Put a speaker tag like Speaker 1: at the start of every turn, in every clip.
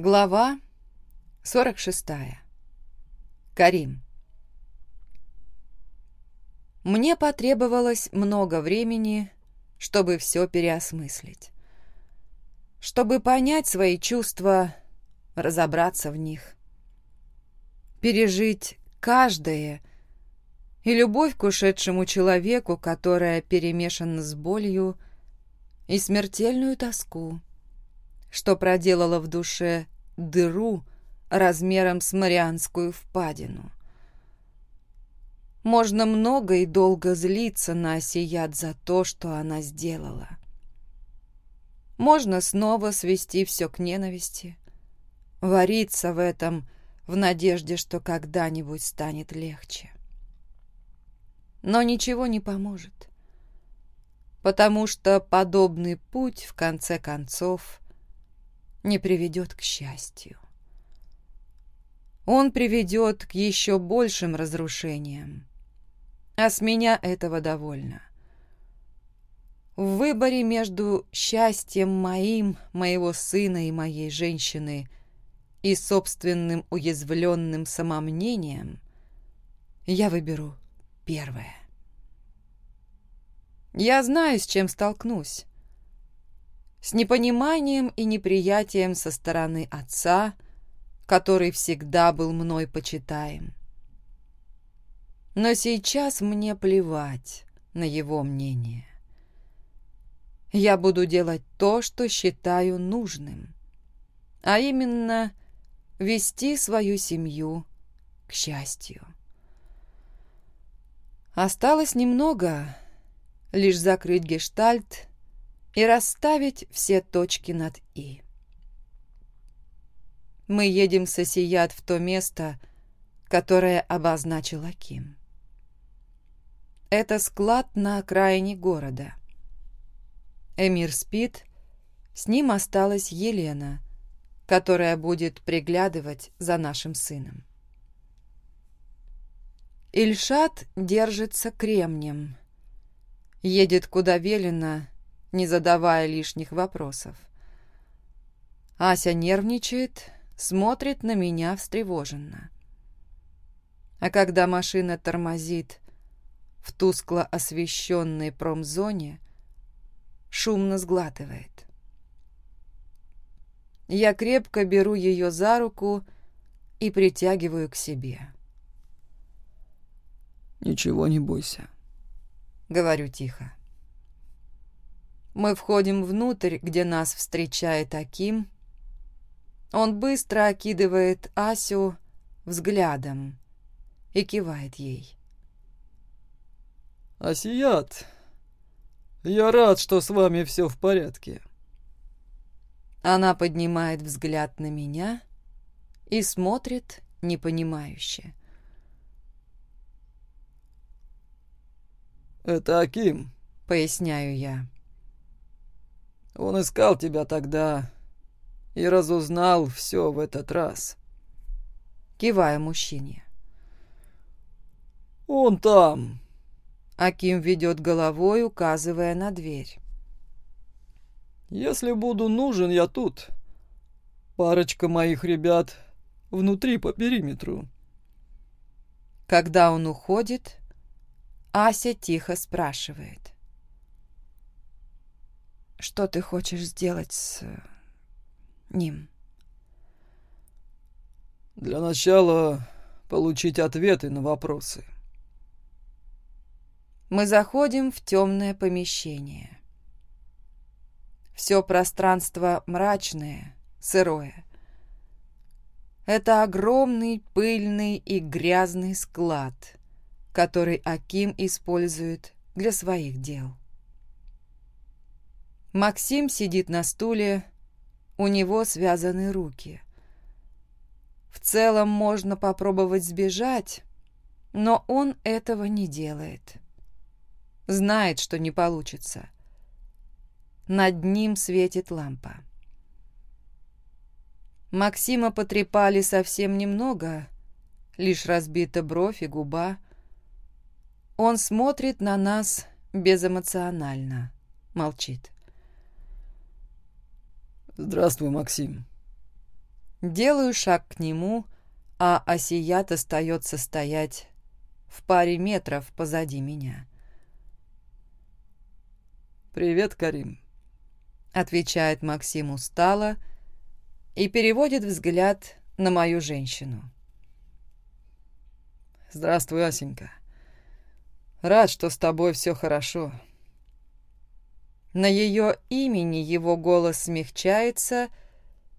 Speaker 1: Глава 46. Карим. Мне потребовалось много времени, чтобы все переосмыслить. Чтобы понять свои чувства, разобраться в них. Пережить каждое и любовь к ушедшему человеку, которая перемешана с болью, и смертельную тоску, что проделала в душе дыру размером с Марианскую впадину. Можно много и долго злиться на Асият за то, что она сделала. Можно снова свести все к ненависти, вариться в этом, в надежде, что когда-нибудь станет легче. Но ничего не поможет, потому что подобный путь, в конце концов, не приведет к счастью. Он приведет к еще большим разрушениям. А с меня этого довольно. В выборе между счастьем моим, моего сына и моей женщины и собственным уязвленным самомнением я выберу первое. Я знаю, с чем столкнусь с непониманием и неприятием со стороны отца, который всегда был мной почитаем. Но сейчас мне плевать на его мнение. Я буду делать то, что считаю нужным, а именно вести свою семью к счастью. Осталось немного, лишь закрыть гештальт и расставить все точки над «и». Мы едем с Осият в то место, которое обозначил Аким. Это склад на окраине города. Эмир спит, с ним осталась Елена, которая будет приглядывать за нашим сыном. Ильшат держится кремнем, едет куда велено, не задавая лишних вопросов. Ася нервничает, смотрит на меня встревоженно. А когда машина тормозит в тускло освещенной промзоне, шумно сглатывает. Я крепко беру ее за руку и притягиваю к себе.
Speaker 2: «Ничего не бойся», —
Speaker 1: говорю тихо. Мы входим внутрь, где нас встречает Аким. Он быстро окидывает Асю взглядом и кивает ей.
Speaker 2: «Асият, я рад, что с вами все в порядке».
Speaker 1: Она поднимает взгляд на меня и смотрит непонимающе.
Speaker 2: «Это Аким», —
Speaker 1: поясняю я.
Speaker 2: Он искал тебя тогда и разузнал все в этот раз.
Speaker 1: Кивая мужчине.
Speaker 2: «Он там!»
Speaker 1: Аким ведет головой, указывая на дверь.
Speaker 2: «Если буду нужен, я тут. Парочка моих ребят внутри по периметру».
Speaker 1: Когда он уходит, Ася тихо спрашивает что ты хочешь сделать с э, ним?
Speaker 2: Для начала получить ответы на вопросы.
Speaker 1: Мы заходим в темное помещение. Все пространство мрачное, сырое. Это огромный пыльный и грязный склад, который Аким использует для своих дел. Максим сидит на стуле, у него связаны руки. В целом можно попробовать сбежать, но он этого не делает. Знает, что не получится. Над ним светит лампа. Максима потрепали совсем немного, лишь разбита бровь и губа. Он смотрит на нас безэмоционально, молчит.
Speaker 2: Здравствуй, Максим.
Speaker 1: Делаю шаг к нему, а Асият остается стоять в паре метров позади меня.
Speaker 2: «Привет, Карим», —
Speaker 1: отвечает Максим устало и переводит взгляд на мою женщину.
Speaker 2: «Здравствуй, Асенька. Рад, что с тобой все хорошо».
Speaker 1: На ее имени его голос смягчается,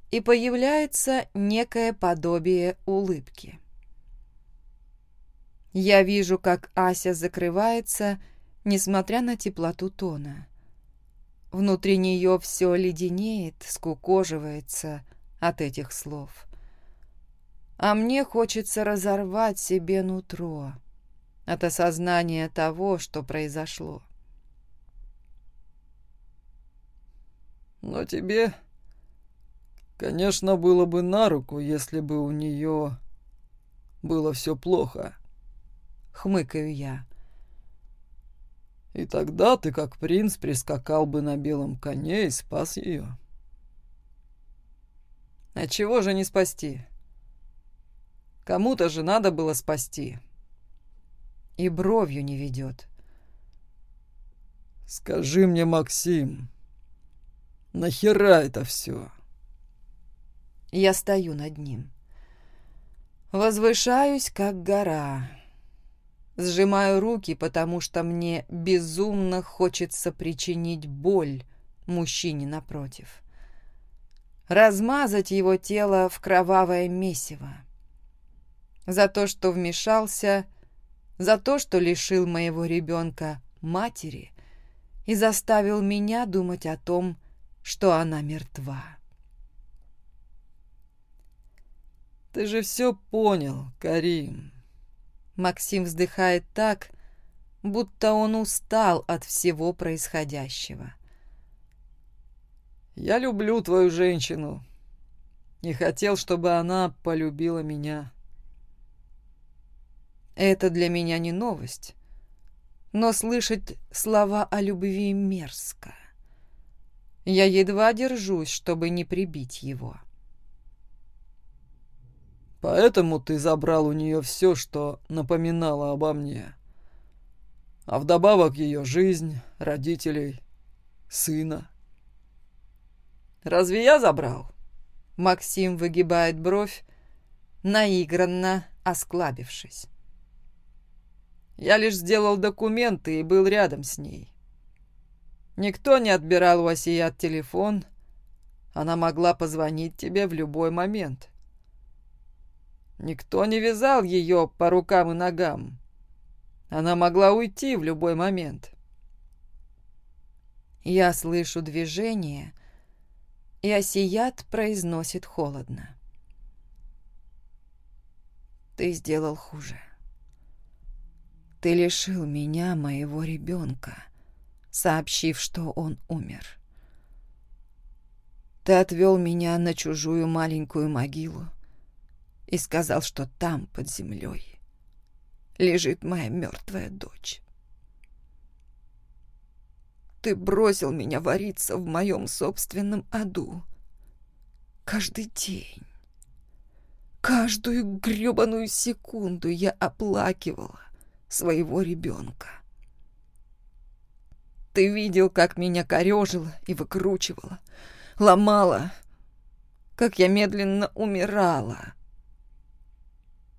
Speaker 1: и появляется некое подобие улыбки. Я вижу, как Ася закрывается, несмотря на теплоту тона. Внутри нее все леденеет, скукоживается от этих слов. А мне хочется разорвать себе нутро от осознания того, что произошло.
Speaker 2: Но тебе, конечно, было бы на руку, если бы у нее было все плохо.
Speaker 1: Хмыкаю я.
Speaker 2: И тогда ты, как принц, прискакал бы на белом коне и спас ее.
Speaker 1: А чего же не спасти? Кому-то же надо было спасти. И бровью не ведет.
Speaker 2: Скажи мне, Максим, Нахера это все?
Speaker 1: Я стою над ним. Возвышаюсь, как гора. Сжимаю руки, потому что мне безумно хочется причинить боль мужчине напротив. Размазать его тело в кровавое месиво. За то, что вмешался, за то, что лишил моего ребенка матери и заставил меня думать о том, что она мертва.
Speaker 2: «Ты же все понял, Карим».
Speaker 1: Максим вздыхает так, будто он устал от всего происходящего.
Speaker 2: «Я люблю твою женщину и хотел, чтобы она полюбила меня».
Speaker 1: Это для меня не новость, но слышать слова о любви мерзко. Я едва держусь, чтобы не прибить его.
Speaker 2: Поэтому ты забрал у нее все, что напоминало обо мне. А вдобавок ее жизнь, родителей, сына.
Speaker 1: Разве я забрал? Максим выгибает бровь, наигранно осклабившись. Я лишь сделал документы и был рядом с ней. Никто не отбирал у Асият телефон. Она могла позвонить тебе в любой момент. Никто не вязал ее по рукам и ногам. Она могла уйти в любой момент. Я слышу движение, и Асият произносит холодно. Ты сделал хуже. Ты лишил меня моего ребенка сообщив, что он умер. Ты отвел меня на чужую маленькую могилу и сказал, что там, под землей, лежит моя мертвая дочь. Ты бросил меня вариться Ты видел, как меня корежило и выкручивало, ломало, как я медленно умирала.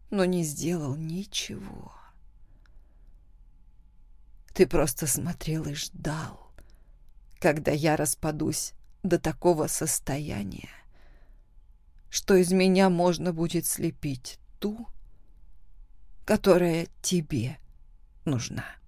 Speaker 1: Но не сделал ничего. Ты просто смотрел и ждал, когда я распадусь до такого состояния, что из меня можно будет слепить ту, которая тебе нужна.